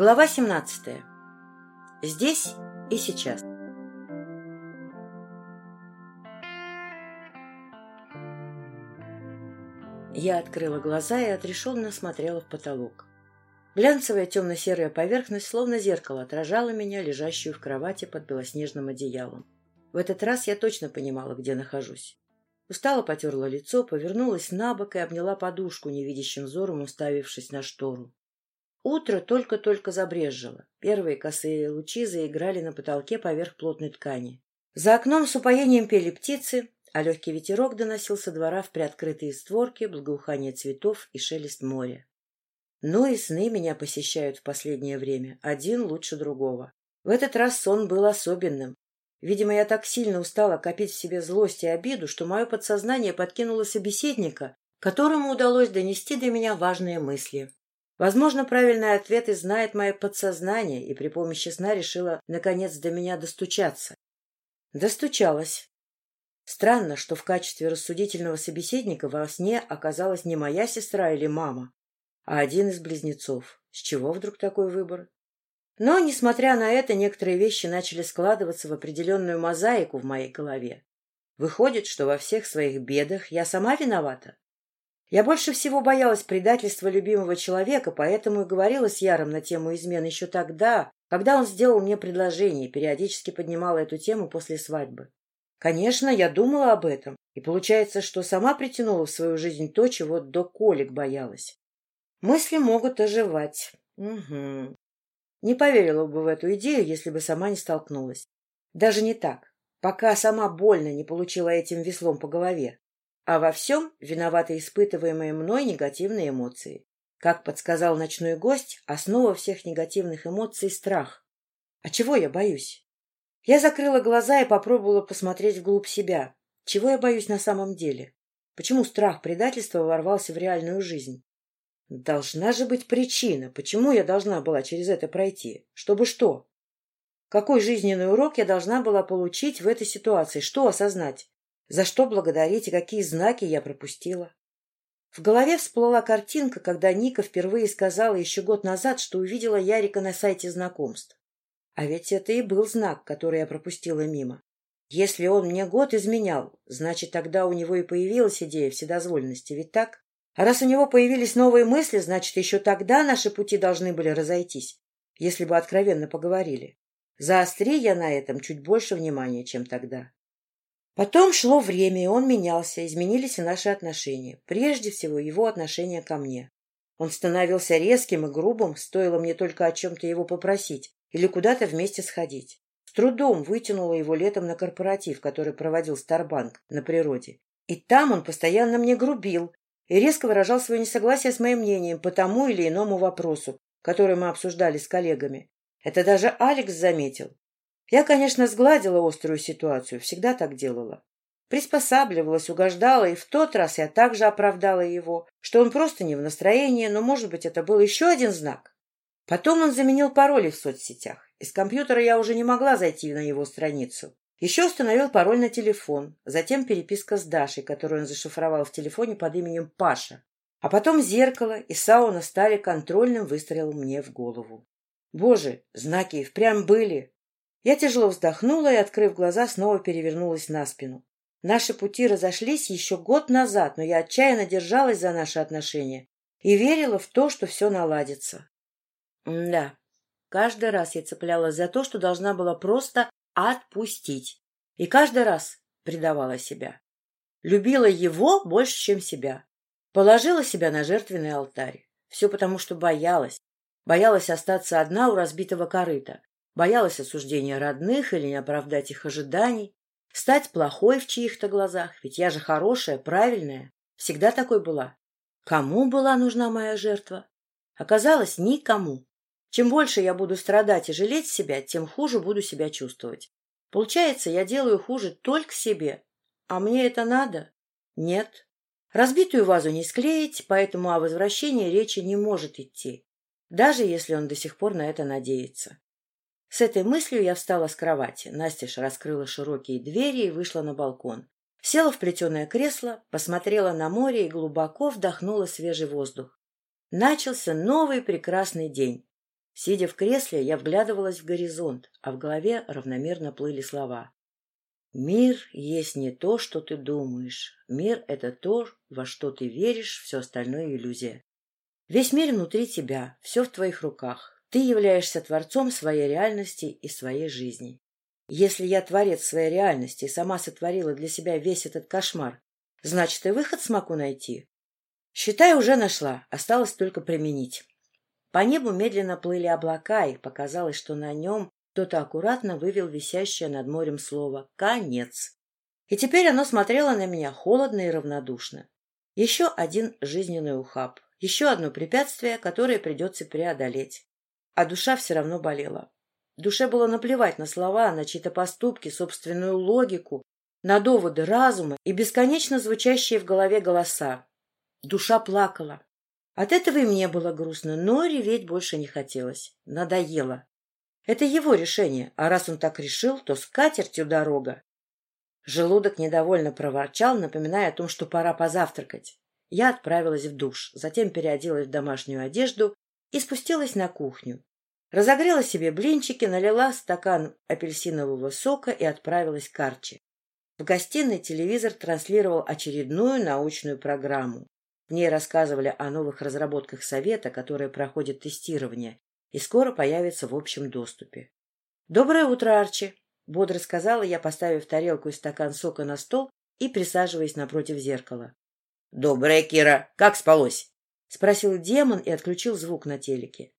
Глава 17. Здесь и сейчас. Я открыла глаза и отрешенно смотрела в потолок. Глянцевая темно-серая поверхность, словно зеркало, отражала меня, лежащую в кровати под белоснежным одеялом. В этот раз я точно понимала, где нахожусь. Устало потерла лицо, повернулась на бок и обняла подушку, невидящим взором уставившись на штору. Утро только-только забрезжило. Первые косые лучи заиграли на потолке поверх плотной ткани. За окном с упоением пели птицы, а легкий ветерок доносил со двора в приоткрытые створки благоухание цветов и шелест моря. Ну и сны меня посещают в последнее время, один лучше другого. В этот раз сон был особенным. Видимо, я так сильно устала копить в себе злость и обиду, что мое подсознание подкинуло собеседника, которому удалось донести до меня важные мысли. Возможно, правильный ответ и знает мое подсознание, и при помощи сна решила, наконец, до меня достучаться. Достучалась. Странно, что в качестве рассудительного собеседника во сне оказалась не моя сестра или мама, а один из близнецов. С чего вдруг такой выбор? Но, несмотря на это, некоторые вещи начали складываться в определенную мозаику в моей голове. Выходит, что во всех своих бедах я сама виновата. Я больше всего боялась предательства любимого человека, поэтому и говорила с Яром на тему измен еще тогда, когда он сделал мне предложение и периодически поднимала эту тему после свадьбы. Конечно, я думала об этом, и получается, что сама притянула в свою жизнь то, чего до колик боялась. Мысли могут оживать. Угу. Не поверила бы в эту идею, если бы сама не столкнулась. Даже не так, пока сама больно не получила этим веслом по голове а во всем виноваты испытываемые мной негативные эмоции. Как подсказал ночной гость, основа всех негативных эмоций — страх. А чего я боюсь? Я закрыла глаза и попробовала посмотреть вглубь себя. Чего я боюсь на самом деле? Почему страх предательства ворвался в реальную жизнь? Должна же быть причина, почему я должна была через это пройти. Чтобы что? Какой жизненный урок я должна была получить в этой ситуации? Что осознать? За что благодарить и какие знаки я пропустила? В голове всплыла картинка, когда Ника впервые сказала еще год назад, что увидела Ярика на сайте знакомств. А ведь это и был знак, который я пропустила мимо. Если он мне год изменял, значит, тогда у него и появилась идея вседозволенности, ведь так? А раз у него появились новые мысли, значит, еще тогда наши пути должны были разойтись, если бы откровенно поговорили. Заостри я на этом чуть больше внимания, чем тогда. Потом шло время, и он менялся, изменились и наши отношения. Прежде всего, его отношение ко мне. Он становился резким и грубым, стоило мне только о чем-то его попросить или куда-то вместе сходить. С трудом вытянула его летом на корпоратив, который проводил Старбанк на природе. И там он постоянно мне грубил и резко выражал свое несогласие с моим мнением по тому или иному вопросу, который мы обсуждали с коллегами. Это даже Алекс заметил. Я, конечно, сгладила острую ситуацию, всегда так делала. Приспосабливалась, угождала, и в тот раз я также оправдала его, что он просто не в настроении, но, может быть, это был еще один знак. Потом он заменил пароли в соцсетях. Из компьютера я уже не могла зайти на его страницу. Еще установил пароль на телефон, затем переписка с Дашей, которую он зашифровал в телефоне под именем Паша. А потом зеркало и сауна стали контрольным выстрелом мне в голову. Боже, знаки и впрямь были. Я тяжело вздохнула и, открыв глаза, снова перевернулась на спину. Наши пути разошлись еще год назад, но я отчаянно держалась за наши отношения и верила в то, что все наладится. М да, каждый раз я цеплялась за то, что должна была просто отпустить. И каждый раз предавала себя. Любила его больше, чем себя. Положила себя на жертвенный алтарь. Все потому, что боялась. Боялась остаться одна у разбитого корыта боялась осуждения родных или не оправдать их ожиданий, стать плохой в чьих-то глазах, ведь я же хорошая, правильная, всегда такой была. Кому была нужна моя жертва? Оказалось, никому. Чем больше я буду страдать и жалеть себя, тем хуже буду себя чувствовать. Получается, я делаю хуже только себе. А мне это надо? Нет. Разбитую вазу не склеить, поэтому о возвращении речи не может идти, даже если он до сих пор на это надеется. С этой мыслью я встала с кровати. Настеж раскрыла широкие двери и вышла на балкон. Села в плетеное кресло, посмотрела на море и глубоко вдохнула свежий воздух. Начался новый прекрасный день. Сидя в кресле, я вглядывалась в горизонт, а в голове равномерно плыли слова. «Мир есть не то, что ты думаешь. Мир — это то, во что ты веришь, все остальное — иллюзия. Весь мир внутри тебя, все в твоих руках. Ты являешься творцом своей реальности и своей жизни. Если я творец своей реальности и сама сотворила для себя весь этот кошмар, значит, и выход смогу найти. Считай, уже нашла, осталось только применить. По небу медленно плыли облака, и показалось, что на нем кто-то аккуратно вывел висящее над морем слово «конец». И теперь оно смотрело на меня холодно и равнодушно. Еще один жизненный ухаб, еще одно препятствие, которое придется преодолеть. А душа все равно болела. Душе было наплевать на слова, на чьи-то поступки, собственную логику, на доводы разума и бесконечно звучащие в голове голоса. Душа плакала, от этого и мне было грустно, но реветь больше не хотелось. Надоело. Это его решение, а раз он так решил, то с катертью дорога. Желудок недовольно проворчал, напоминая о том, что пора позавтракать. Я отправилась в душ, затем переоделась в домашнюю одежду и спустилась на кухню. Разогрела себе блинчики, налила стакан апельсинового сока и отправилась к Арчи. В гостиной телевизор транслировал очередную научную программу. В ней рассказывали о новых разработках Совета, которые проходят тестирование и скоро появятся в общем доступе. «Доброе утро, Арчи!» — бодро сказала я, поставив тарелку и стакан сока на стол и присаживаясь напротив зеркала. «Доброе, Кира! Как спалось?» — спросил демон и отключил звук на телеке.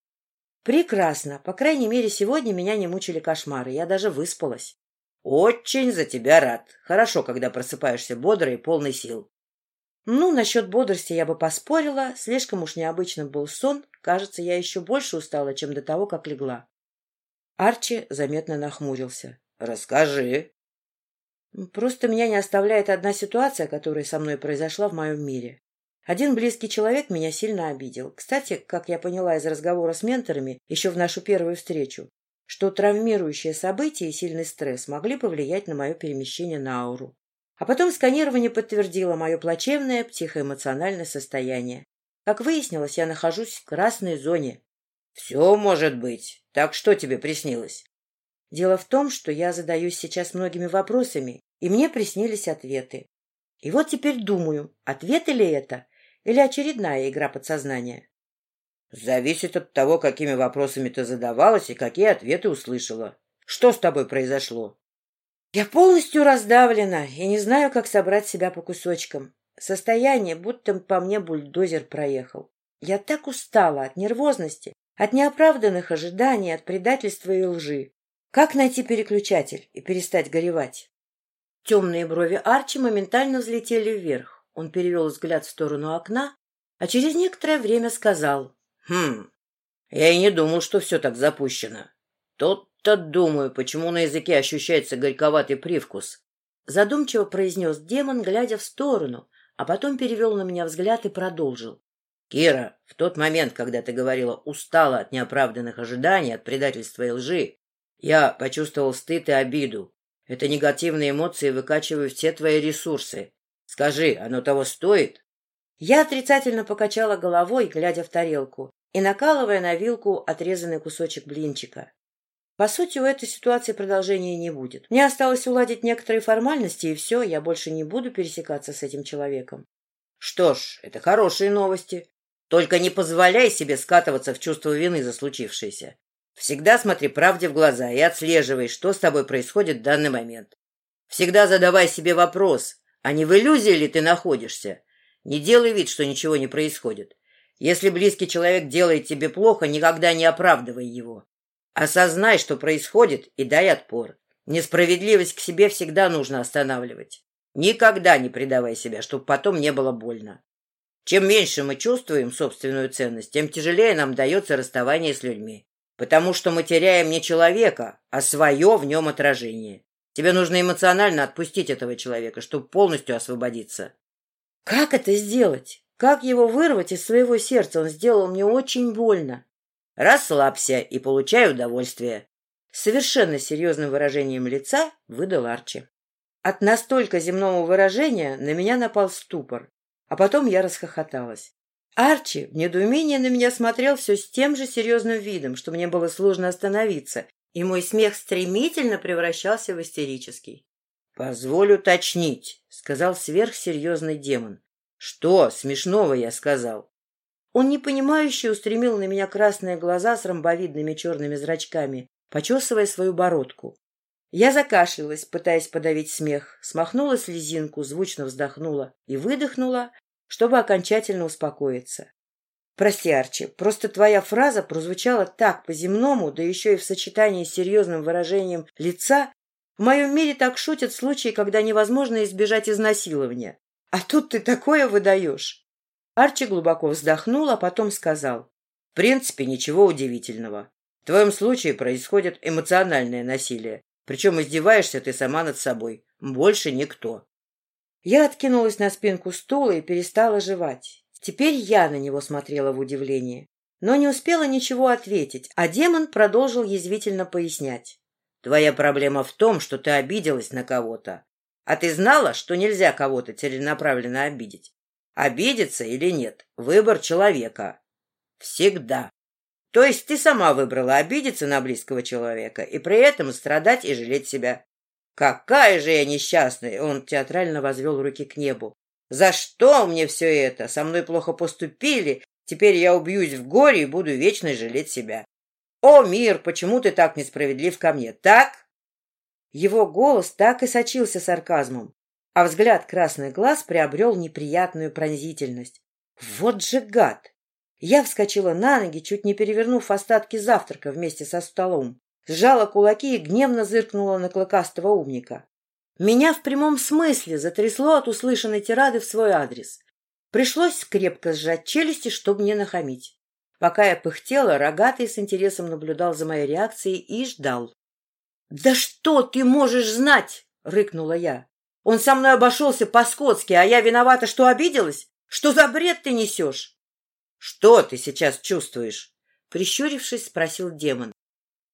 «Прекрасно. По крайней мере, сегодня меня не мучили кошмары. Я даже выспалась». «Очень за тебя рад. Хорошо, когда просыпаешься бодрый и полный сил. Ну, насчет бодрости я бы поспорила. Слишком уж необычным был сон. Кажется, я еще больше устала, чем до того, как легла. Арчи заметно нахмурился. «Расскажи». «Просто меня не оставляет одна ситуация, которая со мной произошла в моем мире. Один близкий человек меня сильно обидел. Кстати, как я поняла из разговора с менторами еще в нашу первую встречу, что травмирующие события и сильный стресс могли повлиять на мое перемещение на ауру. А потом сканирование подтвердило мое плачевное психоэмоциональное состояние. Как выяснилось, я нахожусь в красной зоне. «Все может быть. Так что тебе приснилось?» Дело в том, что я задаюсь сейчас многими вопросами, и мне приснились ответы. И вот теперь думаю, ответы ли это, или очередная игра подсознания? Зависит от того, какими вопросами ты задавалась и какие ответы услышала. Что с тобой произошло? Я полностью раздавлена и не знаю, как собрать себя по кусочкам. Состояние, будто по мне бульдозер проехал. Я так устала от нервозности, от неоправданных ожиданий, от предательства и лжи. Как найти переключатель и перестать горевать? Темные брови Арчи моментально взлетели вверх. Он перевел взгляд в сторону окна, а через некоторое время сказал. «Хм, я и не думал, что все так запущено. Тот «То думаю, почему на языке ощущается горьковатый привкус», задумчиво произнес демон, глядя в сторону, а потом перевел на меня взгляд и продолжил. «Кира, в тот момент, когда ты говорила «устала от неоправданных ожиданий, от предательства и лжи», я почувствовал стыд и обиду. Это негативные эмоции выкачивают все твои ресурсы. Скажи, оно того стоит?» Я отрицательно покачала головой, глядя в тарелку, и накалывая на вилку отрезанный кусочек блинчика. По сути, у этой ситуации продолжения не будет. Мне осталось уладить некоторые формальности, и все, я больше не буду пересекаться с этим человеком. Что ж, это хорошие новости. Только не позволяй себе скатываться в чувство вины за случившееся. Всегда смотри правде в глаза и отслеживай, что с тобой происходит в данный момент. Всегда задавай себе вопрос, а не в иллюзии ли ты находишься? Не делай вид, что ничего не происходит. Если близкий человек делает тебе плохо, никогда не оправдывай его. Осознай, что происходит, и дай отпор. Несправедливость к себе всегда нужно останавливать. Никогда не предавай себя, чтобы потом не было больно. Чем меньше мы чувствуем собственную ценность, тем тяжелее нам дается расставание с людьми. Потому что мы теряем не человека, а свое в нем отражение. Тебе нужно эмоционально отпустить этого человека, чтобы полностью освободиться. Как это сделать? Как его вырвать из своего сердца? Он сделал мне очень больно. Расслабься и получай удовольствие. совершенно серьезным выражением лица выдал Арчи. От настолько земного выражения на меня напал ступор, а потом я расхохоталась. Арчи в недоумении на меня смотрел все с тем же серьезным видом, что мне было сложно остановиться, и мой смех стремительно превращался в истерический. — Позволю уточнить, — сказал сверхсерьезный демон. — Что смешного я сказал? Он непонимающе устремил на меня красные глаза с ромбовидными черными зрачками, почесывая свою бородку. Я закашлялась, пытаясь подавить смех, смахнула слезинку, звучно вздохнула и выдохнула, чтобы окончательно успокоиться. Прости, Арчи, просто твоя фраза прозвучала так по-земному, да еще и в сочетании с серьезным выражением лица. В моем мире так шутят случаи, когда невозможно избежать изнасилования. А тут ты такое выдаешь. Арчи глубоко вздохнул, а потом сказал. В принципе, ничего удивительного. В твоем случае происходит эмоциональное насилие. Причем издеваешься ты сама над собой. Больше никто. Я откинулась на спинку стула и перестала жевать. Теперь я на него смотрела в удивлении. Но не успела ничего ответить, а демон продолжил язвительно пояснять. «Твоя проблема в том, что ты обиделась на кого-то. А ты знала, что нельзя кого-то целенаправленно обидеть? Обидеться или нет – выбор человека. Всегда. То есть ты сама выбрала обидеться на близкого человека и при этом страдать и жалеть себя. «Какая же я несчастная!» Он театрально возвел руки к небу. «За что мне все это? Со мной плохо поступили. Теперь я убьюсь в горе и буду вечно жалеть себя. О, мир, почему ты так несправедлив ко мне? Так?» Его голос так и сочился сарказмом, а взгляд красных глаз приобрел неприятную пронзительность. «Вот же гад!» Я вскочила на ноги, чуть не перевернув остатки завтрака вместе со столом сжала кулаки и гневно зыркнула на клыкастого умника. Меня в прямом смысле затрясло от услышанной тирады в свой адрес. Пришлось крепко сжать челюсти, чтобы не нахамить. Пока я пыхтела, рогатый с интересом наблюдал за моей реакцией и ждал. — Да что ты можешь знать? — рыкнула я. — Он со мной обошелся по-скотски, а я виновата, что обиделась? Что за бред ты несешь? — Что ты сейчас чувствуешь? — прищурившись, спросил демон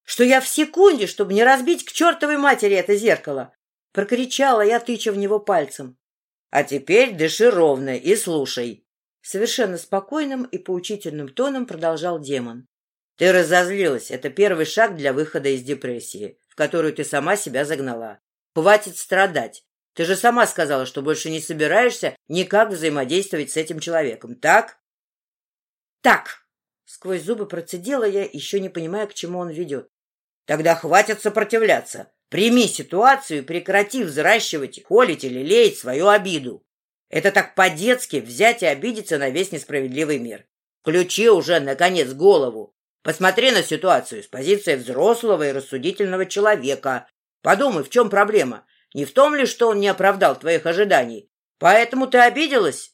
что я в секунде, чтобы не разбить к чертовой матери это зеркало. Прокричала я, тыча в него пальцем. — А теперь дыши ровно и слушай. Совершенно спокойным и поучительным тоном продолжал демон. — Ты разозлилась. Это первый шаг для выхода из депрессии, в которую ты сама себя загнала. Хватит страдать. Ты же сама сказала, что больше не собираешься никак взаимодействовать с этим человеком, так? — Так! — сквозь зубы процедила я, еще не понимая, к чему он ведет. Тогда хватит сопротивляться. Прими ситуацию и прекрати взращивать, холить или леять свою обиду. Это так по-детски взять и обидеться на весь несправедливый мир. Включи уже, наконец, голову. Посмотри на ситуацию с позиции взрослого и рассудительного человека. Подумай, в чем проблема. Не в том ли, что он не оправдал твоих ожиданий? Поэтому ты обиделась?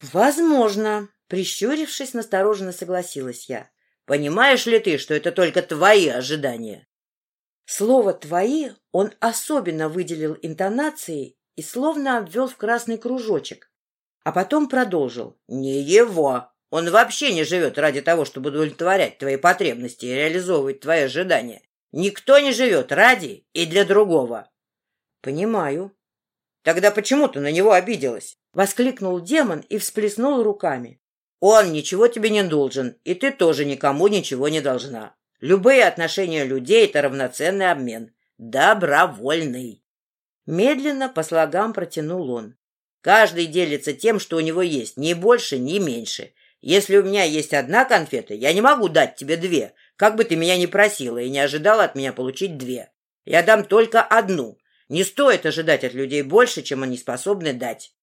Возможно. Прищурившись, настороженно согласилась я. Понимаешь ли ты, что это только твои ожидания? Слово «твои» он особенно выделил интонацией и словно обвел в красный кружочек, а потом продолжил. «Не его! Он вообще не живет ради того, чтобы удовлетворять твои потребности и реализовывать твои ожидания. Никто не живет ради и для другого». «Понимаю». «Тогда почему ты на него обиделась?» — воскликнул демон и всплеснул руками. Он ничего тебе не должен, и ты тоже никому ничего не должна. Любые отношения людей – это равноценный обмен. Добровольный. Медленно по слогам протянул он. Каждый делится тем, что у него есть, ни больше, ни меньше. Если у меня есть одна конфета, я не могу дать тебе две, как бы ты меня ни просила и не ожидала от меня получить две. Я дам только одну. Не стоит ожидать от людей больше, чем они способны дать.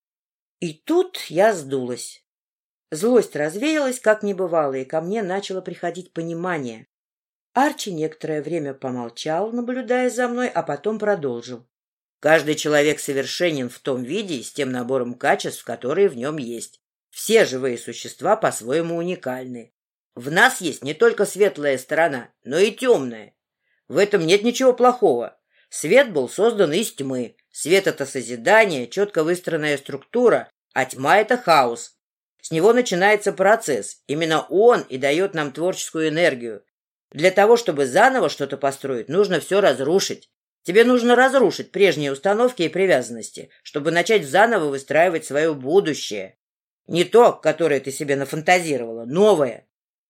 И тут я сдулась. Злость развеялась, как не бывало, и ко мне начало приходить понимание. Арчи некоторое время помолчал, наблюдая за мной, а потом продолжил. Каждый человек совершенен в том виде и с тем набором качеств, которые в нем есть. Все живые существа по-своему уникальны. В нас есть не только светлая сторона, но и темная. В этом нет ничего плохого. Свет был создан из тьмы. Свет — это созидание, четко выстроенная структура, а тьма — это хаос, с него начинается процесс. Именно он и дает нам творческую энергию. Для того, чтобы заново что-то построить, нужно все разрушить. Тебе нужно разрушить прежние установки и привязанности, чтобы начать заново выстраивать свое будущее. Не то, которое ты себе нафантазировала, новое.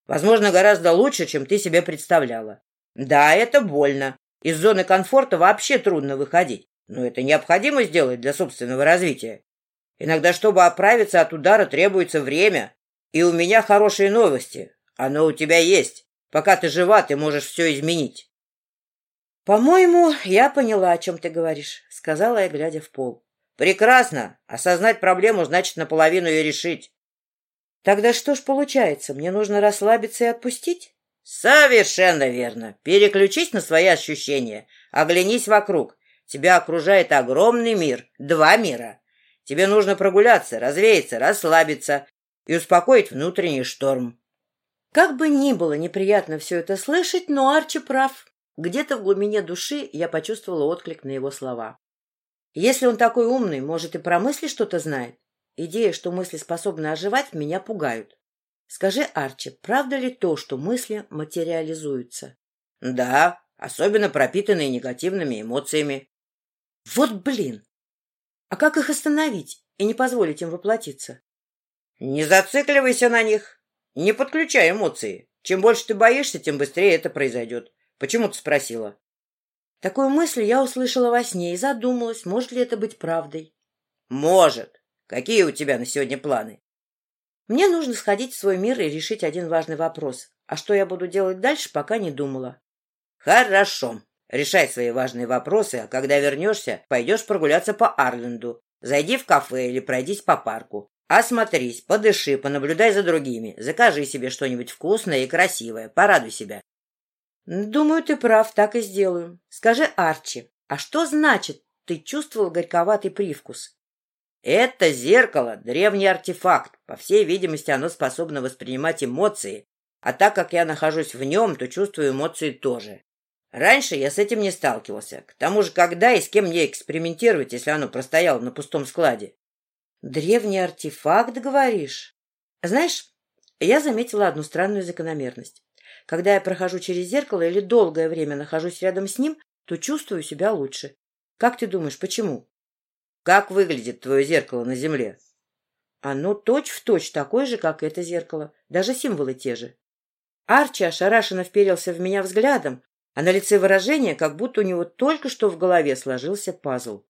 Возможно, гораздо лучше, чем ты себе представляла. Да, это больно. Из зоны комфорта вообще трудно выходить, но это необходимо сделать для собственного развития. Иногда, чтобы оправиться от удара, требуется время. И у меня хорошие новости. Оно у тебя есть. Пока ты жива, ты можешь все изменить. «По-моему, я поняла, о чем ты говоришь», — сказала я, глядя в пол. «Прекрасно. Осознать проблему значит наполовину ее решить». «Тогда что ж получается? Мне нужно расслабиться и отпустить?» «Совершенно верно. Переключись на свои ощущения. Оглянись вокруг. Тебя окружает огромный мир. Два мира. Тебе нужно прогуляться, развеяться, расслабиться и успокоить внутренний шторм. Как бы ни было неприятно все это слышать, но Арчи прав. Где-то в глубине души я почувствовала отклик на его слова. Если он такой умный, может, и про мысли что-то знает? Идея, что мысли способны оживать, меня пугают. Скажи, Арчи, правда ли то, что мысли материализуются? Да, особенно пропитанные негативными эмоциями. Вот блин! А как их остановить и не позволить им воплотиться? Не зацикливайся на них. Не подключай эмоции. Чем больше ты боишься, тем быстрее это произойдет. Почему ты спросила? Такую мысль я услышала во сне и задумалась, может ли это быть правдой. Может. Какие у тебя на сегодня планы? Мне нужно сходить в свой мир и решить один важный вопрос. А что я буду делать дальше, пока не думала. Хорошо. Решай свои важные вопросы, а когда вернешься, пойдешь прогуляться по Арленду. Зайди в кафе или пройдись по парку. Осмотрись, подыши, понаблюдай за другими. Закажи себе что-нибудь вкусное и красивое. Порадуй себя. Думаю, ты прав, так и сделаю. Скажи, Арчи, а что значит ты чувствовал горьковатый привкус? Это зеркало — древний артефакт. По всей видимости, оно способно воспринимать эмоции. А так как я нахожусь в нем, то чувствую эмоции тоже. Раньше я с этим не сталкивался. К тому же, когда и с кем мне экспериментировать, если оно простояло на пустом складе? Древний артефакт, говоришь? Знаешь, я заметила одну странную закономерность. Когда я прохожу через зеркало или долгое время нахожусь рядом с ним, то чувствую себя лучше. Как ты думаешь, почему? Как выглядит твое зеркало на земле? Оно точь-в-точь точь такое же, как это зеркало. Даже символы те же. Арчи ошарашенно вперился в меня взглядом, а на лице выражение, как будто у него только что в голове сложился пазл.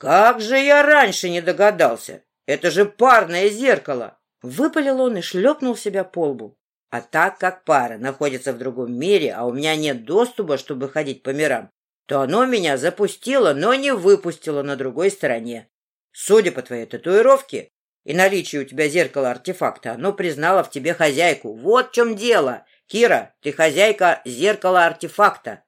«Как же я раньше не догадался! Это же парное зеркало!» Выпалил он и шлепнул себя по лбу. А так как пара находится в другом мире, а у меня нет доступа, чтобы ходить по мирам, то оно меня запустило, но не выпустило на другой стороне. Судя по твоей татуировке и наличию у тебя зеркала артефакта, оно признало в тебе хозяйку. Вот в чем дело. Кира, ты хозяйка зеркала артефакта.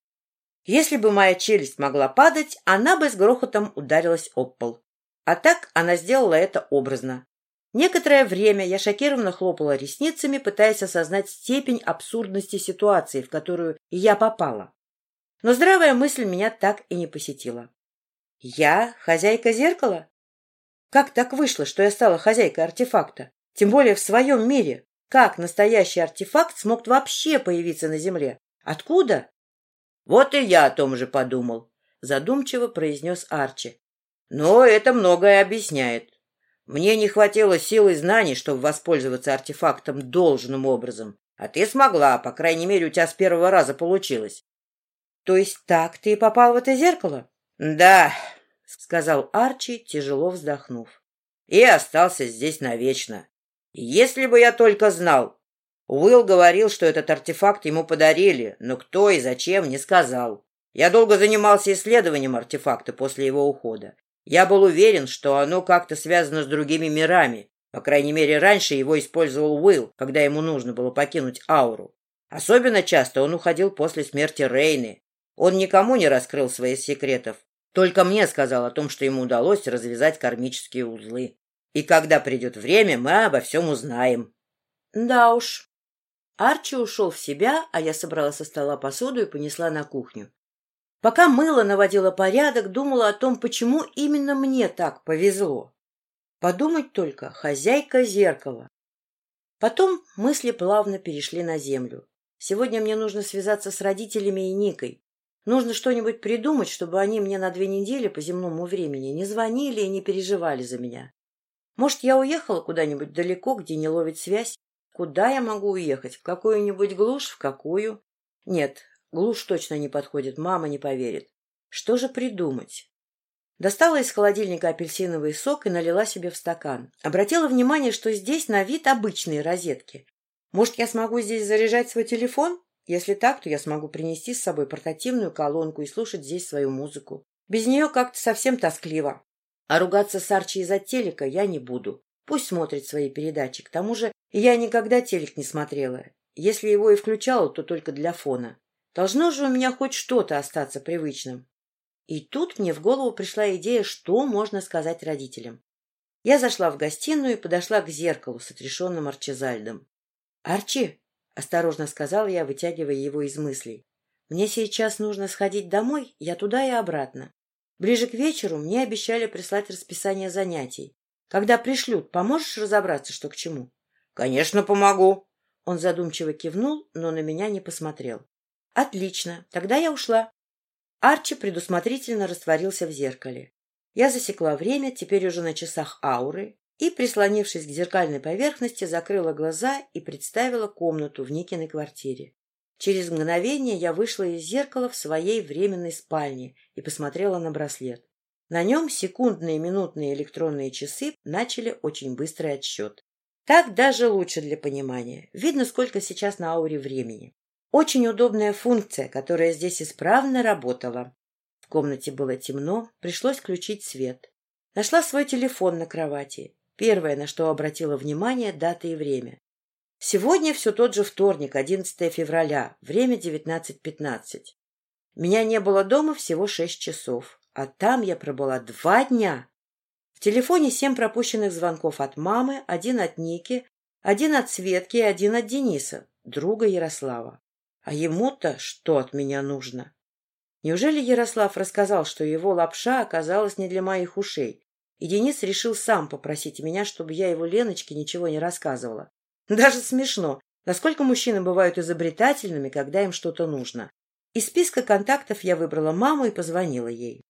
Если бы моя челюсть могла падать, она бы с грохотом ударилась об пол. А так она сделала это образно. Некоторое время я шокированно хлопала ресницами, пытаясь осознать степень абсурдности ситуации, в которую я попала. Но здравая мысль меня так и не посетила. Я хозяйка зеркала? Как так вышло, что я стала хозяйкой артефакта? Тем более в своем мире. Как настоящий артефакт смог вообще появиться на Земле? Откуда? Вот и я о том же подумал, задумчиво произнес Арчи. Но это многое объясняет. Мне не хватило сил и знаний, чтобы воспользоваться артефактом должным образом. А ты смогла, по крайней мере, у тебя с первого раза получилось. То есть так ты и попал в это зеркало? Да, сказал Арчи, тяжело вздохнув. И остался здесь навечно. Если бы я только знал. Уилл говорил, что этот артефакт ему подарили, но кто и зачем не сказал. Я долго занимался исследованием артефакта после его ухода. Я был уверен, что оно как-то связано с другими мирами. По крайней мере, раньше его использовал Уилл, когда ему нужно было покинуть ауру. Особенно часто он уходил после смерти Рейны. Он никому не раскрыл своих секретов. Только мне сказал о том, что ему удалось развязать кармические узлы. И когда придет время, мы обо всем узнаем. Да уж. Арчи ушел в себя, а я собрала со стола посуду и понесла на кухню. Пока мыло наводила порядок, думала о том, почему именно мне так повезло. Подумать только, хозяйка зеркала. Потом мысли плавно перешли на землю. Сегодня мне нужно связаться с родителями и Никой. Нужно что-нибудь придумать, чтобы они мне на две недели по земному времени не звонили и не переживали за меня. Может, я уехала куда-нибудь далеко, где не ловит связь? Куда я могу уехать? В какую-нибудь глушь? В какую? Нет, глушь точно не подходит, мама не поверит. Что же придумать? Достала из холодильника апельсиновый сок и налила себе в стакан. Обратила внимание, что здесь на вид обычные розетки. Может, я смогу здесь заряжать свой телефон? Если так, то я смогу принести с собой портативную колонку и слушать здесь свою музыку. Без нее как-то совсем тоскливо. А ругаться с Арчи из-за телека я не буду. Пусть смотрит свои передачи. К тому же я никогда телек не смотрела. Если его и включала, то только для фона. Должно же у меня хоть что-то остаться привычным. И тут мне в голову пришла идея, что можно сказать родителям. Я зашла в гостиную и подошла к зеркалу с отрешенным Арчизальдом. — Арчи, — осторожно сказала я, вытягивая его из мыслей, — мне сейчас нужно сходить домой, я туда и обратно. Ближе к вечеру мне обещали прислать расписание занятий. Когда пришлют, поможешь разобраться, что к чему? — Конечно, помогу. Он задумчиво кивнул, но на меня не посмотрел. — Отлично, тогда я ушла. Арчи предусмотрительно растворился в зеркале. Я засекла время, теперь уже на часах ауры, и, прислонившись к зеркальной поверхности, закрыла глаза и представила комнату в Никиной квартире. Через мгновение я вышла из зеркала в своей временной спальне и посмотрела на браслет. На нем секундные минутные электронные часы начали очень быстрый отсчет. Так даже лучше для понимания. Видно, сколько сейчас на ауре времени. Очень удобная функция, которая здесь исправно работала. В комнате было темно, пришлось включить свет. Нашла свой телефон на кровати. Первое, на что обратила внимание, дата и время. Сегодня все тот же вторник, 11 февраля, время 19.15. Меня не было дома всего шесть часов, а там я пробыла два дня. В телефоне семь пропущенных звонков от мамы, один от Ники, один от Светки и один от Дениса, друга Ярослава. А ему-то что от меня нужно? Неужели Ярослав рассказал, что его лапша оказалась не для моих ушей, и Денис решил сам попросить меня, чтобы я его Леночке ничего не рассказывала? Даже смешно, насколько мужчины бывают изобретательными, когда им что-то нужно. Из списка контактов я выбрала маму и позвонила ей.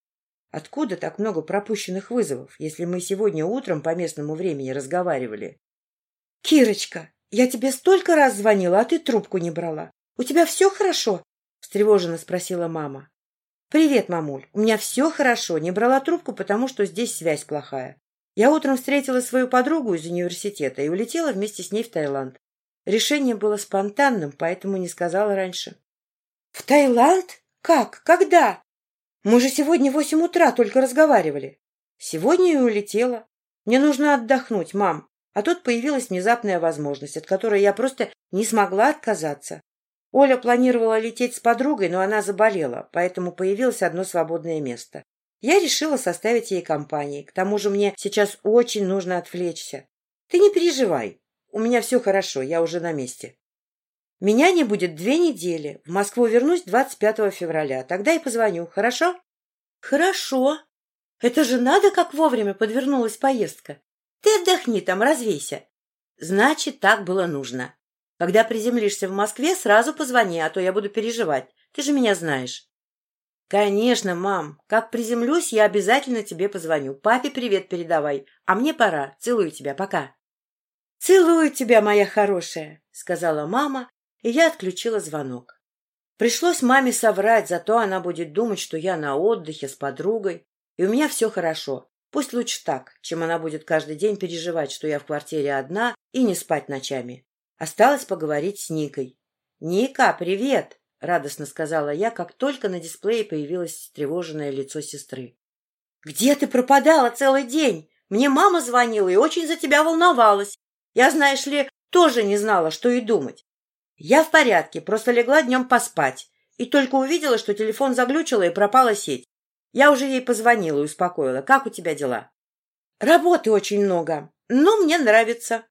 Откуда так много пропущенных вызовов, если мы сегодня утром по местному времени разговаривали? — Кирочка, я тебе столько раз звонила, а ты трубку не брала. У тебя все хорошо? — встревоженно спросила мама. — Привет, мамуль. У меня все хорошо. Не брала трубку, потому что здесь связь плохая. Я утром встретила свою подругу из университета и улетела вместе с ней в Таиланд. Решение было спонтанным, поэтому не сказала раньше. — В Таиланд? Как? Когда? Мы же сегодня в восемь утра только разговаривали. Сегодня и улетела. Мне нужно отдохнуть, мам. А тут появилась внезапная возможность, от которой я просто не смогла отказаться. Оля планировала лететь с подругой, но она заболела, поэтому появилось одно свободное место. Я решила составить ей компанию. К тому же мне сейчас очень нужно отвлечься. Ты не переживай. У меня все хорошо, я уже на месте. Меня не будет две недели. В Москву вернусь 25 февраля. Тогда и позвоню. Хорошо? Хорошо. Это же надо, как вовремя подвернулась поездка. Ты отдохни там, развейся. Значит, так было нужно. Когда приземлишься в Москве, сразу позвони, а то я буду переживать. Ты же меня знаешь. Конечно, мам. Как приземлюсь, я обязательно тебе позвоню. Папе привет передавай. А мне пора. Целую тебя. Пока. Целую тебя, моя хорошая, сказала мама, и я отключила звонок. Пришлось маме соврать, зато она будет думать, что я на отдыхе с подругой, и у меня все хорошо. Пусть лучше так, чем она будет каждый день переживать, что я в квартире одна и не спать ночами. Осталось поговорить с Никой. «Ника, привет!» — радостно сказала я, как только на дисплее появилось встревоженное лицо сестры. «Где ты пропадала целый день? Мне мама звонила и очень за тебя волновалась. Я, знаешь ли, тоже не знала, что и думать. Я в порядке, просто легла днем поспать. И только увидела, что телефон заглючила и пропала сеть. Я уже ей позвонила и успокоила. Как у тебя дела? Работы очень много, но мне нравится.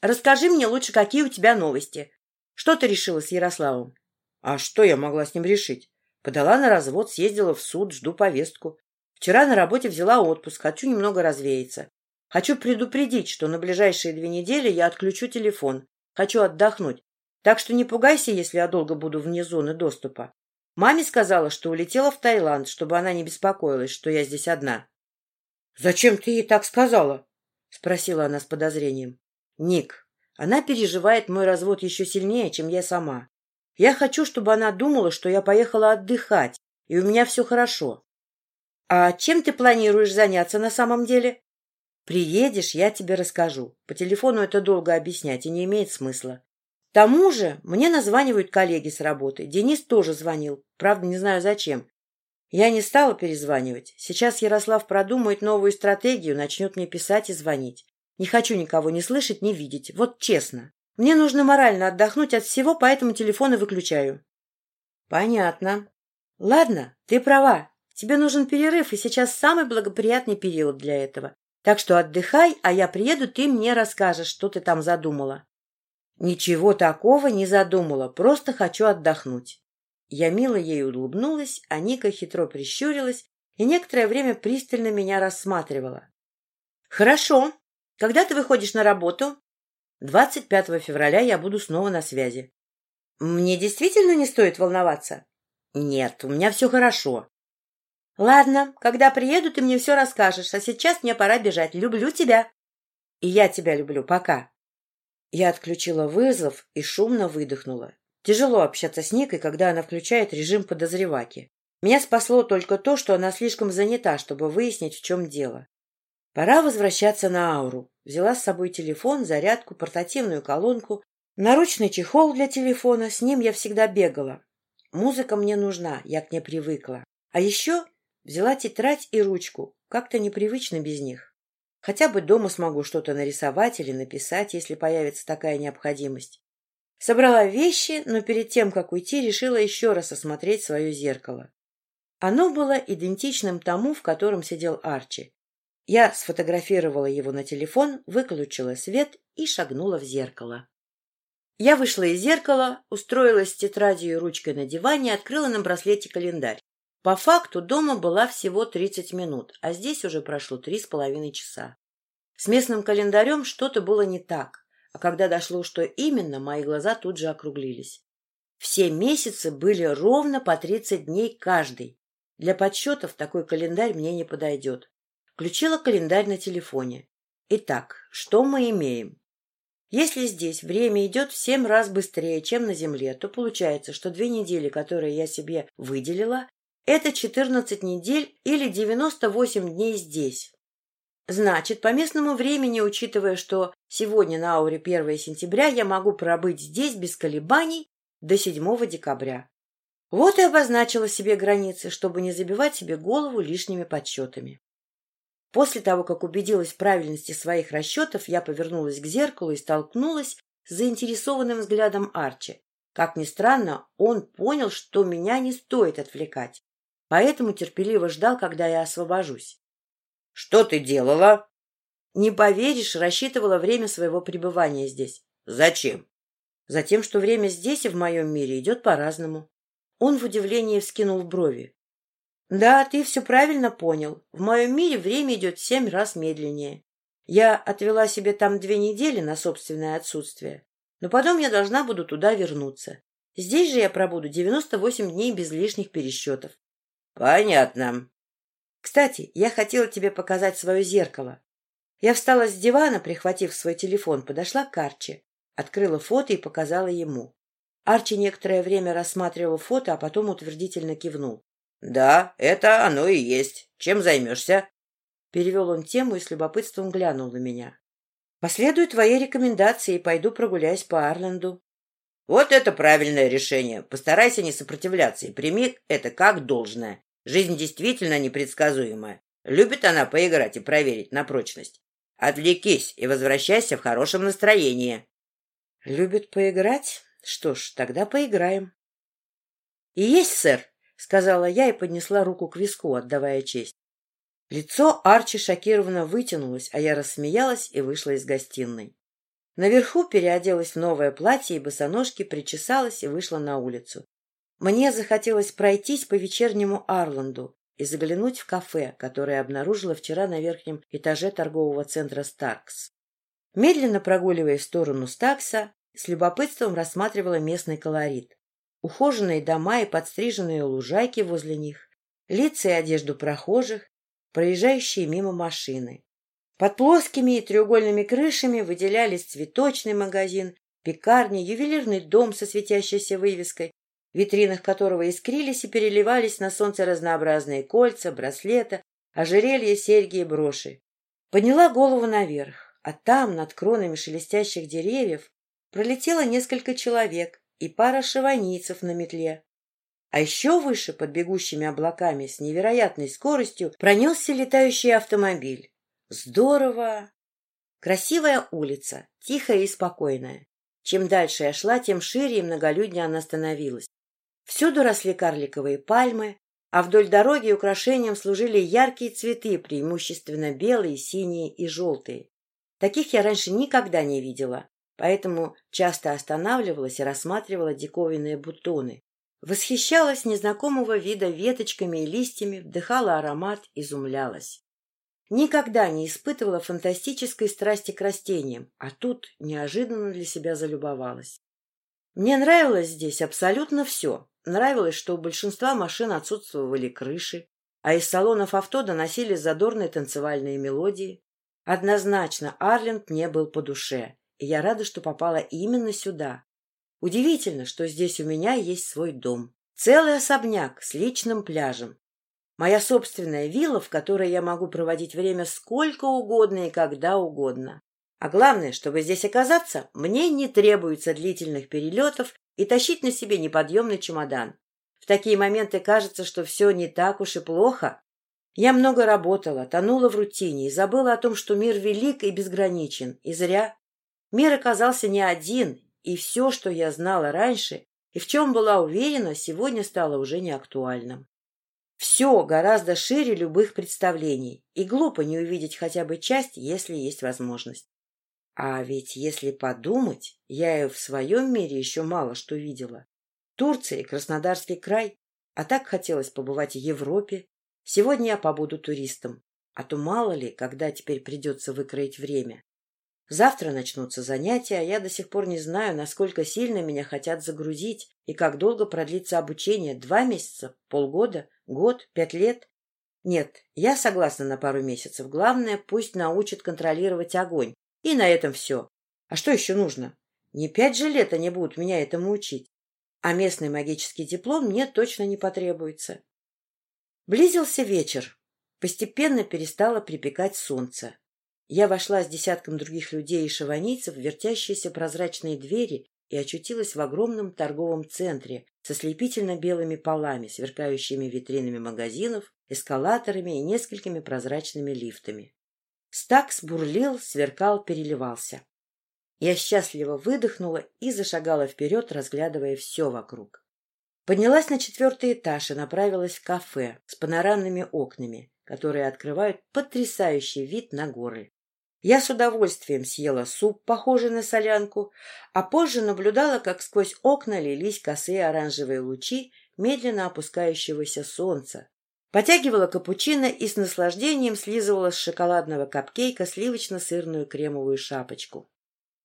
Расскажи мне лучше, какие у тебя новости. Что ты решила с Ярославом? А что я могла с ним решить? Подала на развод, съездила в суд, жду повестку. Вчера на работе взяла отпуск, хочу немного развеяться. Хочу предупредить, что на ближайшие две недели я отключу телефон. Хочу отдохнуть. Так что не пугайся, если я долго буду вне зоны доступа. Маме сказала, что улетела в Таиланд, чтобы она не беспокоилась, что я здесь одна. — Зачем ты ей так сказала? спросила она с подозрением. Ник, она переживает мой развод еще сильнее, чем я сама. Я хочу, чтобы она думала, что я поехала отдыхать, и у меня все хорошо. А чем ты планируешь заняться на самом деле? Приедешь, я тебе расскажу. По телефону это долго объяснять и не имеет смысла. Тому же мне названивают коллеги с работы. Денис тоже звонил. Правда, не знаю зачем. Я не стала перезванивать. Сейчас Ярослав продумает новую стратегию, начнет мне писать и звонить. Не хочу никого не слышать, не видеть. Вот честно. Мне нужно морально отдохнуть от всего, поэтому телефоны выключаю. Понятно. Ладно, ты права. Тебе нужен перерыв, и сейчас самый благоприятный период для этого. Так что отдыхай, а я приеду, ты мне расскажешь, что ты там задумала. Ничего такого не задумала, просто хочу отдохнуть. Я мило ей улыбнулась, а Ника хитро прищурилась и некоторое время пристально меня рассматривала. — Хорошо. Когда ты выходишь на работу? 25 февраля я буду снова на связи. — Мне действительно не стоит волноваться? — Нет, у меня все хорошо. — Ладно, когда приеду, ты мне все расскажешь, а сейчас мне пора бежать. Люблю тебя. — И я тебя люблю. Пока. Я отключила вызов и шумно выдохнула. Тяжело общаться с Никой, когда она включает режим подозреваки. Меня спасло только то, что она слишком занята, чтобы выяснить, в чем дело. Пора возвращаться на ауру. Взяла с собой телефон, зарядку, портативную колонку, наручный чехол для телефона. С ним я всегда бегала. Музыка мне нужна, я к ней привыкла. А еще взяла тетрадь и ручку. Как-то непривычно без них. Хотя бы дома смогу что-то нарисовать или написать, если появится такая необходимость. Собрала вещи, но перед тем, как уйти, решила еще раз осмотреть свое зеркало. Оно было идентичным тому, в котором сидел Арчи. Я сфотографировала его на телефон, выключила свет и шагнула в зеркало. Я вышла из зеркала, устроилась с тетрадью и ручкой на диване открыла на браслете календарь. По факту дома была всего 30 минут, а здесь уже прошло три с половиной часа. С местным календарем что-то было не так. А когда дошло, что именно, мои глаза тут же округлились. Все месяцы были ровно по 30 дней каждый. Для подсчетов такой календарь мне не подойдет. Включила календарь на телефоне. Итак, что мы имеем? Если здесь время идет в семь раз быстрее, чем на Земле, то получается, что две недели, которые я себе выделила, это 14 недель или 98 дней здесь. Значит, по местному времени, учитывая, что сегодня на ауре 1 сентября, я могу пробыть здесь без колебаний до 7 декабря. Вот и обозначила себе границы, чтобы не забивать себе голову лишними подсчетами. После того, как убедилась в правильности своих расчетов, я повернулась к зеркалу и столкнулась с заинтересованным взглядом Арчи. Как ни странно, он понял, что меня не стоит отвлекать, поэтому терпеливо ждал, когда я освобожусь. Что ты делала? Не поверишь, рассчитывала время своего пребывания здесь. Зачем? Затем, что время здесь и в моем мире идет по-разному. Он в удивлении вскинул брови. Да, ты все правильно понял. В моем мире время идет в семь раз медленнее. Я отвела себе там две недели на собственное отсутствие, но потом я должна буду туда вернуться. Здесь же я пробуду девяносто восемь дней без лишних пересчетов. — Понятно. Кстати, я хотела тебе показать свое зеркало. Я встала с дивана, прихватив свой телефон, подошла к Арчи, открыла фото и показала ему. Арчи некоторое время рассматривал фото, а потом утвердительно кивнул. — Да, это оно и есть. Чем займешься? Перевел он тему и с любопытством глянул на меня. — Последую твоей рекомендации и пойду прогуляюсь по Арленду. — Вот это правильное решение. Постарайся не сопротивляться и прими это как должное. Жизнь действительно непредсказуемая. Любит она поиграть и проверить на прочность. Отвлекись и возвращайся в хорошем настроении. Любит поиграть? Что ж, тогда поиграем. И есть, сэр, сказала я и поднесла руку к виску, отдавая честь. Лицо Арчи шокированно вытянулось, а я рассмеялась и вышла из гостиной. Наверху переоделась в новое платье и босоножки, причесалась и вышла на улицу. Мне захотелось пройтись по вечернему Арланду и заглянуть в кафе, которое обнаружила вчера на верхнем этаже торгового центра «Старкс». Медленно прогуливая в сторону Стакса, с любопытством рассматривала местный колорит. Ухоженные дома и подстриженные лужайки возле них, лица и одежду прохожих, проезжающие мимо машины. Под плоскими и треугольными крышами выделялись цветочный магазин, пекарня, ювелирный дом со светящейся вывеской, витринах которого искрились и переливались на солнце разнообразные кольца, браслеты, ожерелья, серьги и броши. Подняла голову наверх, а там, над кронами шелестящих деревьев, пролетело несколько человек и пара шиваницев на метле. А еще выше, под бегущими облаками, с невероятной скоростью, пронесся летающий автомобиль. Здорово! Красивая улица, тихая и спокойная. Чем дальше я шла, тем шире и многолюднее она становилась. Всюду росли карликовые пальмы, а вдоль дороги украшением служили яркие цветы, преимущественно белые, синие и желтые. Таких я раньше никогда не видела, поэтому часто останавливалась и рассматривала диковинные бутоны. Восхищалась незнакомого вида веточками и листьями, вдыхала аромат, изумлялась. Никогда не испытывала фантастической страсти к растениям, а тут неожиданно для себя залюбовалась. Мне нравилось здесь абсолютно все. Нравилось, что у большинства машин отсутствовали крыши, а из салонов авто доносились задорные танцевальные мелодии. Однозначно, Арленд мне был по душе, и я рада, что попала именно сюда. Удивительно, что здесь у меня есть свой дом. Целый особняк с личным пляжем, Моя собственная вилла, в которой я могу проводить время сколько угодно и когда угодно. А главное, чтобы здесь оказаться, мне не требуется длительных перелетов и тащить на себе неподъемный чемодан. В такие моменты кажется, что все не так уж и плохо. Я много работала, тонула в рутине и забыла о том, что мир велик и безграничен. И зря. Мир оказался не один, и все, что я знала раньше и в чем была уверена, сегодня стало уже неактуальным. Все гораздо шире любых представлений, и глупо не увидеть хотя бы часть, если есть возможность. А ведь если подумать, я и в своем мире еще мало что видела. Турция и Краснодарский край, а так хотелось побывать в Европе. Сегодня я побуду туристом, а то мало ли, когда теперь придется выкроить время. Завтра начнутся занятия, а я до сих пор не знаю, насколько сильно меня хотят загрузить и как долго продлится обучение. Два месяца? Полгода? Год? Пять лет? Нет, я согласна на пару месяцев. Главное, пусть научат контролировать огонь. И на этом все. А что еще нужно? Не пять же лет они будут меня этому учить. А местный магический диплом мне точно не потребуется. Близился вечер. Постепенно перестало припекать солнце. Я вошла с десятком других людей и шаванийцев в вертящиеся прозрачные двери и очутилась в огромном торговом центре со слепительно-белыми полами, сверкающими витринами магазинов, эскалаторами и несколькими прозрачными лифтами. Стакс бурлил, сверкал, переливался. Я счастливо выдохнула и зашагала вперед, разглядывая все вокруг. Поднялась на четвертый этаж и направилась в кафе с панорамными окнами, которые открывают потрясающий вид на горы. Я с удовольствием съела суп, похожий на солянку, а позже наблюдала, как сквозь окна лились косые оранжевые лучи медленно опускающегося солнца. Потягивала капучино и с наслаждением слизывала с шоколадного капкейка сливочно-сырную кремовую шапочку.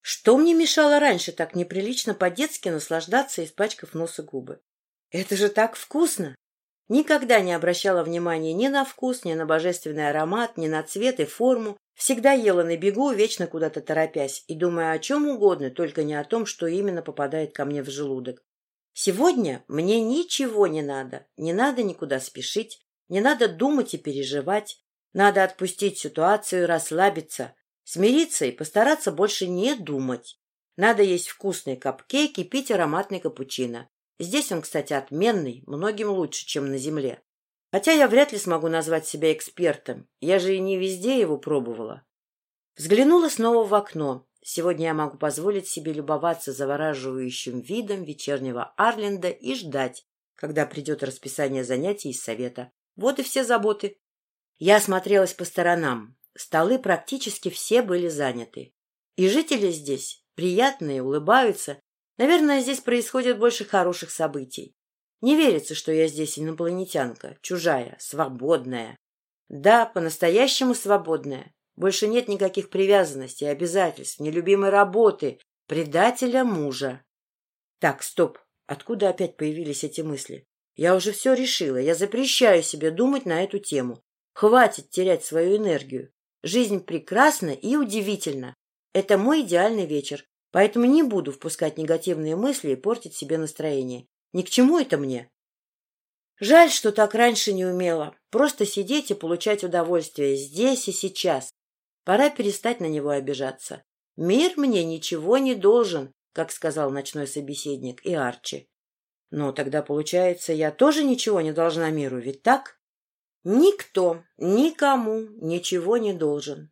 Что мне мешало раньше так неприлично по-детски наслаждаться, испачкав нос и губы? Это же так вкусно! Никогда не обращала внимания ни на вкус, ни на божественный аромат, ни на цвет и форму, Всегда ела на бегу, вечно куда-то торопясь, и думая о чем угодно, только не о том, что именно попадает ко мне в желудок. Сегодня мне ничего не надо, не надо никуда спешить, не надо думать и переживать, надо отпустить ситуацию, расслабиться, смириться и постараться больше не думать. Надо есть вкусный капкейк и пить ароматный капучино. Здесь он, кстати, отменный, многим лучше, чем на земле. Хотя я вряд ли смогу назвать себя экспертом. Я же и не везде его пробовала. Взглянула снова в окно. Сегодня я могу позволить себе любоваться завораживающим видом вечернего Арленда и ждать, когда придет расписание занятий из совета. Вот и все заботы. Я осмотрелась по сторонам. Столы практически все были заняты. И жители здесь приятные, улыбаются. Наверное, здесь происходит больше хороших событий. Не верится, что я здесь инопланетянка, чужая, свободная. Да, по-настоящему свободная. Больше нет никаких привязанностей, обязательств, нелюбимой работы, предателя мужа. Так, стоп. Откуда опять появились эти мысли? Я уже все решила. Я запрещаю себе думать на эту тему. Хватит терять свою энергию. Жизнь прекрасна и удивительна. Это мой идеальный вечер, поэтому не буду впускать негативные мысли и портить себе настроение. Ни к чему это мне. Жаль, что так раньше не умела. Просто сидеть и получать удовольствие здесь и сейчас. Пора перестать на него обижаться. Мир мне ничего не должен, как сказал ночной собеседник и Арчи. Но тогда, получается, я тоже ничего не должна миру, ведь так? Никто, никому ничего не должен.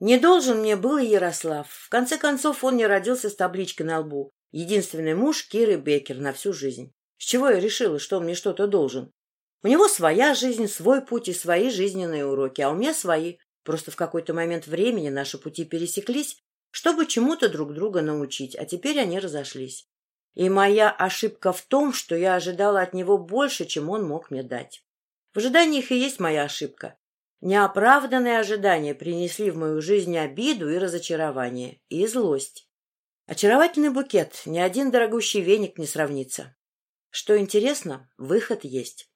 Не должен мне был и Ярослав. В конце концов, он не родился с табличкой на лбу. Единственный муж Киры Бекер на всю жизнь. С чего я решила, что он мне что-то должен? У него своя жизнь, свой путь и свои жизненные уроки, а у меня свои. Просто в какой-то момент времени наши пути пересеклись, чтобы чему-то друг друга научить, а теперь они разошлись. И моя ошибка в том, что я ожидала от него больше, чем он мог мне дать. В ожиданиях и есть моя ошибка. Неоправданные ожидания принесли в мою жизнь обиду и разочарование, и злость. Очаровательный букет, ни один дорогущий веник не сравнится. Что интересно, выход есть.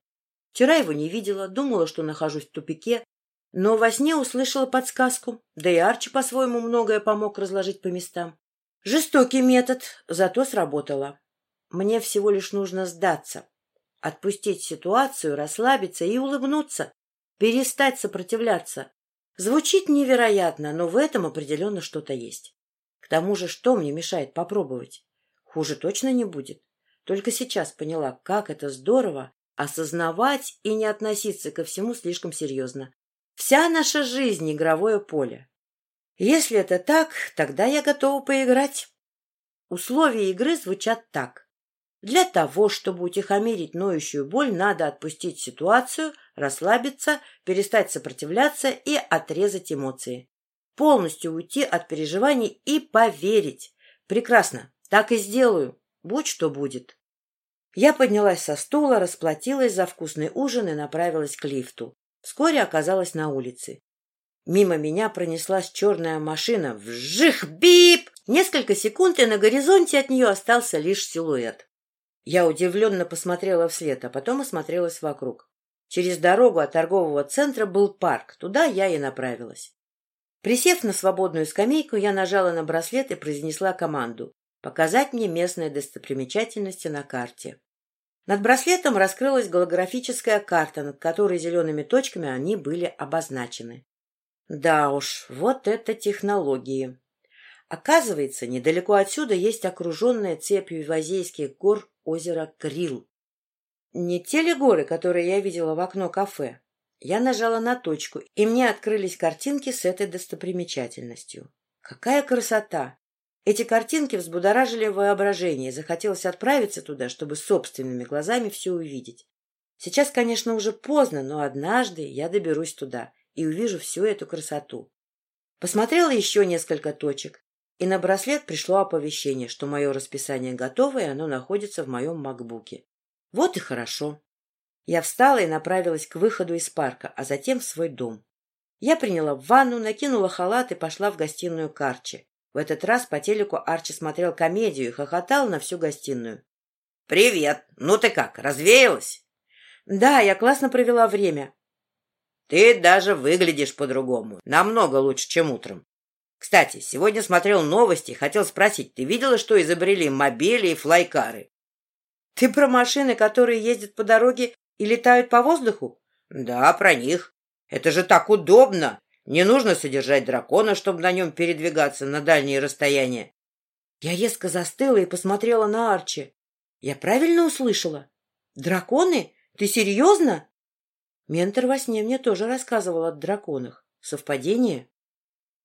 Вчера его не видела, думала, что нахожусь в тупике, но во сне услышала подсказку, да и Арчи по-своему многое помог разложить по местам. Жестокий метод, зато сработало. Мне всего лишь нужно сдаться, отпустить ситуацию, расслабиться и улыбнуться, перестать сопротивляться. Звучит невероятно, но в этом определенно что-то есть. К тому же, что мне мешает попробовать? Хуже точно не будет. Только сейчас поняла, как это здорово осознавать и не относиться ко всему слишком серьезно. Вся наша жизнь — игровое поле. Если это так, тогда я готова поиграть. Условия игры звучат так. Для того, чтобы утихомирить ноющую боль, надо отпустить ситуацию, расслабиться, перестать сопротивляться и отрезать эмоции. Полностью уйти от переживаний и поверить. Прекрасно, так и сделаю, будь что будет. Я поднялась со стула, расплатилась за вкусный ужин и направилась к лифту. Вскоре оказалась на улице. Мимо меня пронеслась черная машина. Вжих! Бип! Несколько секунд, и на горизонте от нее остался лишь силуэт. Я удивленно посмотрела вслед, а потом осмотрелась вокруг. Через дорогу от торгового центра был парк. Туда я и направилась. Присев на свободную скамейку, я нажала на браслет и произнесла команду «Показать мне местные достопримечательности на карте». Над браслетом раскрылась голографическая карта, над которой зелеными точками они были обозначены. Да уж, вот это технологии. Оказывается, недалеко отсюда есть окруженное цепью Евазейских гор озеро Крил. Не те ли горы, которые я видела в окно кафе? Я нажала на точку, и мне открылись картинки с этой достопримечательностью. Какая красота! Эти картинки взбудоражили воображение, захотелось отправиться туда, чтобы собственными глазами все увидеть. Сейчас, конечно, уже поздно, но однажды я доберусь туда и увижу всю эту красоту. Посмотрела еще несколько точек, и на браслет пришло оповещение, что мое расписание готово, и оно находится в моем макбуке. Вот и хорошо. Я встала и направилась к выходу из парка, а затем в свой дом. Я приняла ванну, накинула халат и пошла в гостиную к Арчи. В этот раз по телеку Арчи смотрел комедию и хохотал на всю гостиную. — Привет! Ну ты как, развеялась? — Да, я классно провела время. — Ты даже выглядишь по-другому. Намного лучше, чем утром. Кстати, сегодня смотрел новости, хотел спросить, ты видела, что изобрели мобили и флайкары? — Ты про машины, которые ездят по дороге и летают по воздуху? — Да, про них. Это же так удобно! Не нужно содержать дракона, чтобы на нем передвигаться на дальние расстояния. Я резко застыла и посмотрела на Арчи. Я правильно услышала? Драконы? Ты серьезно? Ментор во сне мне тоже рассказывал о драконах. Совпадение?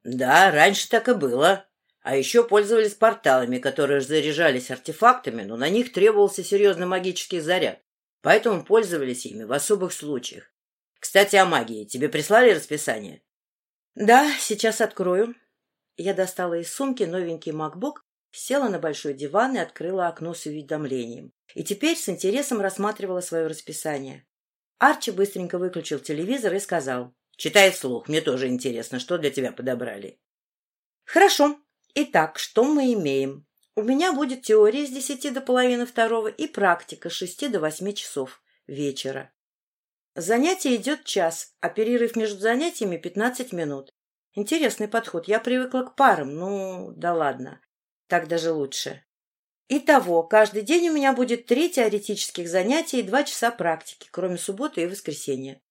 Да, раньше так и было. А еще пользовались порталами, которые заряжались артефактами, но на них требовался серьезный магический заряд. Поэтому пользовались ими в особых случаях. Кстати, о магии. Тебе прислали расписание? Да, сейчас открою. Я достала из сумки новенький MacBook, села на большой диван и открыла окно с уведомлением. И теперь с интересом рассматривала свое расписание. Арчи быстренько выключил телевизор и сказал. «Читай вслух, мне тоже интересно, что для тебя подобрали». «Хорошо. Итак, что мы имеем? У меня будет теория с десяти до половины второго и практика с шести до восьми часов вечера. Занятие идет час, а перерыв между занятиями 15 минут. Интересный подход. Я привыкла к парам. Ну, да ладно. Так даже лучше. Итого, каждый день у меня будет три теоретических занятия и два часа практики, кроме субботы и воскресенья.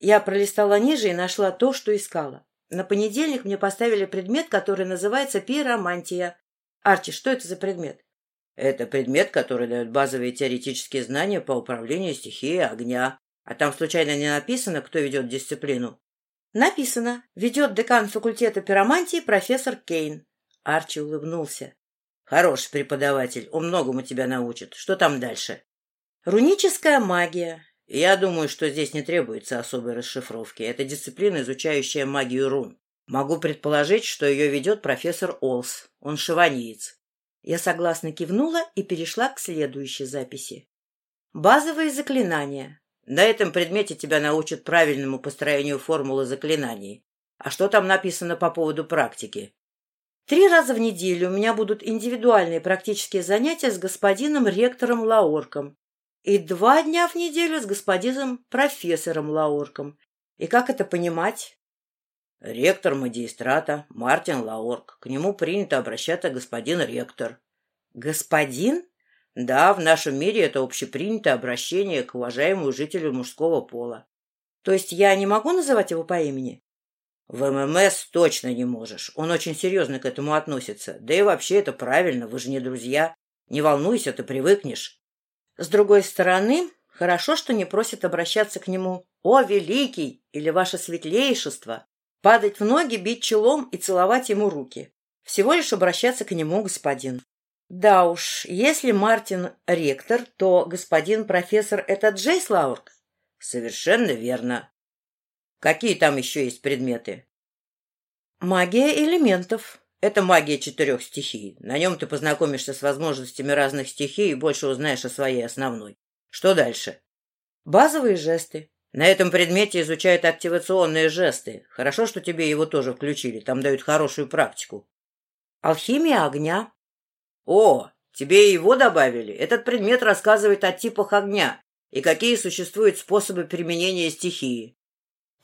Я пролистала ниже и нашла то, что искала. На понедельник мне поставили предмет, который называется пиромантия. Арчи, что это за предмет? Это предмет, который дает базовые теоретические знания по управлению стихией огня. А там случайно не написано, кто ведет дисциплину? Написано. Ведет декан факультета пиромантии профессор Кейн. Арчи улыбнулся. Хороший преподаватель, он многому тебя научит. Что там дальше? Руническая магия. Я думаю, что здесь не требуется особой расшифровки. Это дисциплина, изучающая магию рун. Могу предположить, что ее ведет профессор Олс. Он шиваниец. Я согласно кивнула и перешла к следующей записи. Базовые заклинания. На этом предмете тебя научат правильному построению формулы заклинаний. А что там написано по поводу практики? Три раза в неделю у меня будут индивидуальные практические занятия с господином ректором Лаорком и два дня в неделю с господином профессором Лаорком. И как это понимать? Ректор магистрата Мартин Лаорк. К нему принято обращаться господин ректор. Господин? Да, в нашем мире это общепринятое обращение к уважаемому жителю мужского пола. То есть я не могу называть его по имени? В ММС точно не можешь. Он очень серьезно к этому относится. Да и вообще это правильно, вы же не друзья. Не волнуйся, ты привыкнешь. С другой стороны, хорошо, что не просит обращаться к нему «О, великий!» или «Ваше светлейшество!» падать в ноги, бить челом и целовать ему руки. Всего лишь обращаться к нему господин. Да уж, если Мартин ректор, то господин профессор — это Джейс Лаурк? Совершенно верно. Какие там еще есть предметы? Магия элементов. Это магия четырех стихий. На нем ты познакомишься с возможностями разных стихий и больше узнаешь о своей основной. Что дальше? Базовые жесты. На этом предмете изучают активационные жесты. Хорошо, что тебе его тоже включили. Там дают хорошую практику. Алхимия огня. О, тебе его добавили? Этот предмет рассказывает о типах огня и какие существуют способы применения стихии.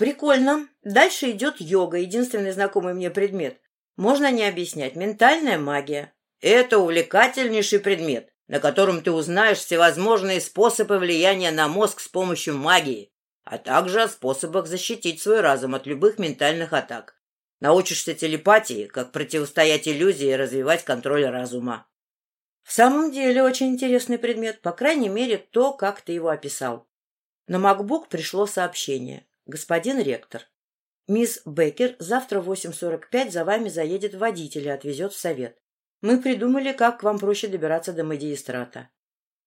Прикольно. Дальше идет йога, единственный знакомый мне предмет. Можно не объяснять. Ментальная магия. Это увлекательнейший предмет, на котором ты узнаешь всевозможные способы влияния на мозг с помощью магии, а также о способах защитить свой разум от любых ментальных атак. Научишься телепатии, как противостоять иллюзии и развивать контроль разума. В самом деле очень интересный предмет, по крайней мере, то, как ты его описал. На MacBook пришло сообщение. Господин ректор, Мисс Беккер завтра в 8.45 за вами заедет водитель и отвезет в совет. Мы придумали, как к вам проще добираться до магистрата.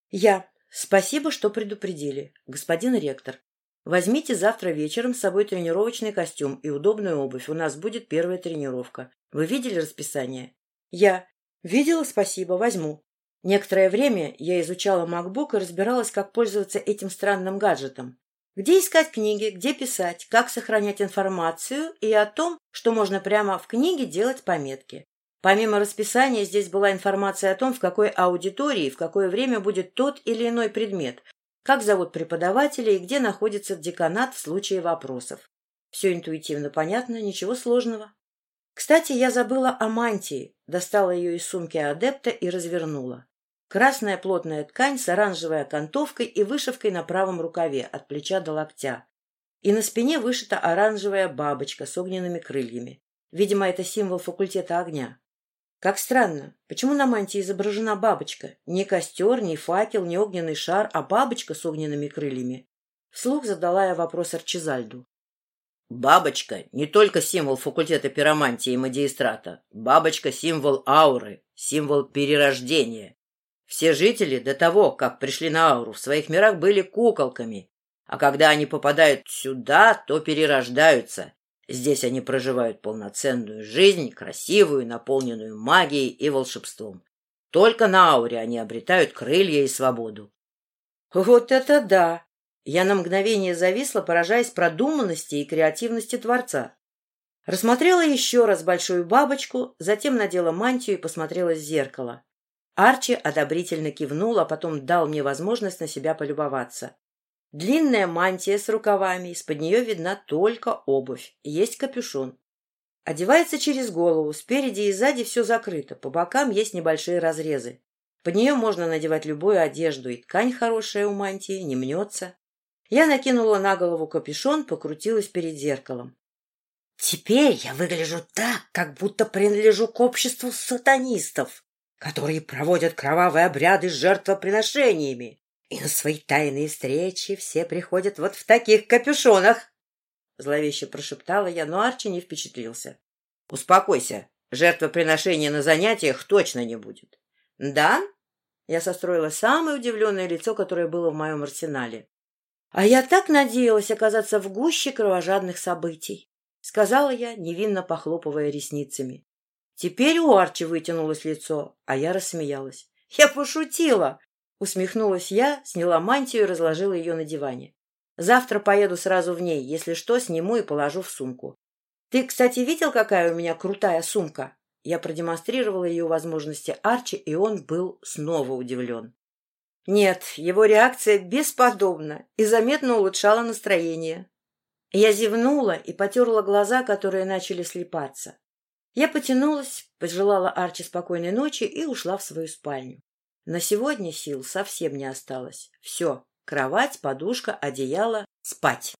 Я. Спасибо, что предупредили. Господин ректор, возьмите завтра вечером с собой тренировочный костюм и удобную обувь. У нас будет первая тренировка. Вы видели расписание? Я. Видела, спасибо, возьму. Некоторое время я изучала MacBook и разбиралась, как пользоваться этим странным гаджетом. Где искать книги, где писать, как сохранять информацию и о том, что можно прямо в книге делать пометки. Помимо расписания здесь была информация о том, в какой аудитории в какое время будет тот или иной предмет, как зовут преподавателя и где находится деканат в случае вопросов. Все интуитивно понятно, ничего сложного. Кстати, я забыла о мантии, достала ее из сумки адепта и развернула. Красная плотная ткань с оранжевой окантовкой и вышивкой на правом рукаве от плеча до локтя. И на спине вышита оранжевая бабочка с огненными крыльями. Видимо, это символ факультета огня. Как странно, почему на мантии изображена бабочка? Не костер, не факел, не огненный шар, а бабочка с огненными крыльями. Вслух задала я вопрос Арчизальду. Бабочка — не только символ факультета пиромантии и магистрата. Бабочка — символ ауры, символ перерождения. Все жители до того, как пришли на ауру, в своих мирах были куколками, а когда они попадают сюда, то перерождаются. Здесь они проживают полноценную жизнь, красивую, наполненную магией и волшебством. Только на ауре они обретают крылья и свободу. Вот это да! Я на мгновение зависла, поражаясь продуманности и креативности Творца. Рассмотрела еще раз большую бабочку, затем надела мантию и посмотрела в зеркало. Арчи одобрительно кивнул, а потом дал мне возможность на себя полюбоваться. Длинная мантия с рукавами, из-под нее видна только обувь, есть капюшон. Одевается через голову, спереди и сзади все закрыто, по бокам есть небольшие разрезы. Под нее можно надевать любую одежду, и ткань хорошая у мантии, не мнется. Я накинула на голову капюшон, покрутилась перед зеркалом. Теперь я выгляжу так, как будто принадлежу к обществу сатанистов, которые проводят кровавые обряды с жертвоприношениями. И на свои тайные встречи все приходят вот в таких капюшонах. Зловеще прошептала я, но Арчи не впечатлился. Успокойся, жертвоприношения на занятиях точно не будет. Да? Я состроила самое удивленное лицо, которое было в моем арсенале. А я так надеялась оказаться в гуще кровожадных событий, сказала я, невинно похлопывая ресницами. Теперь у Арчи вытянулось лицо, а я рассмеялась. Я пошутила! Усмехнулась я, сняла мантию и разложила ее на диване. Завтра поеду сразу в ней, если что, сниму и положу в сумку. Ты, кстати, видел, какая у меня крутая сумка? Я продемонстрировала ее возможности Арчи, и он был снова удивлен. Нет, его реакция бесподобна и заметно улучшала настроение. Я зевнула и потерла глаза, которые начали слепаться. Я потянулась, пожелала Арчи спокойной ночи и ушла в свою спальню. На сегодня сил совсем не осталось. Все, кровать, подушка, одеяло, спать.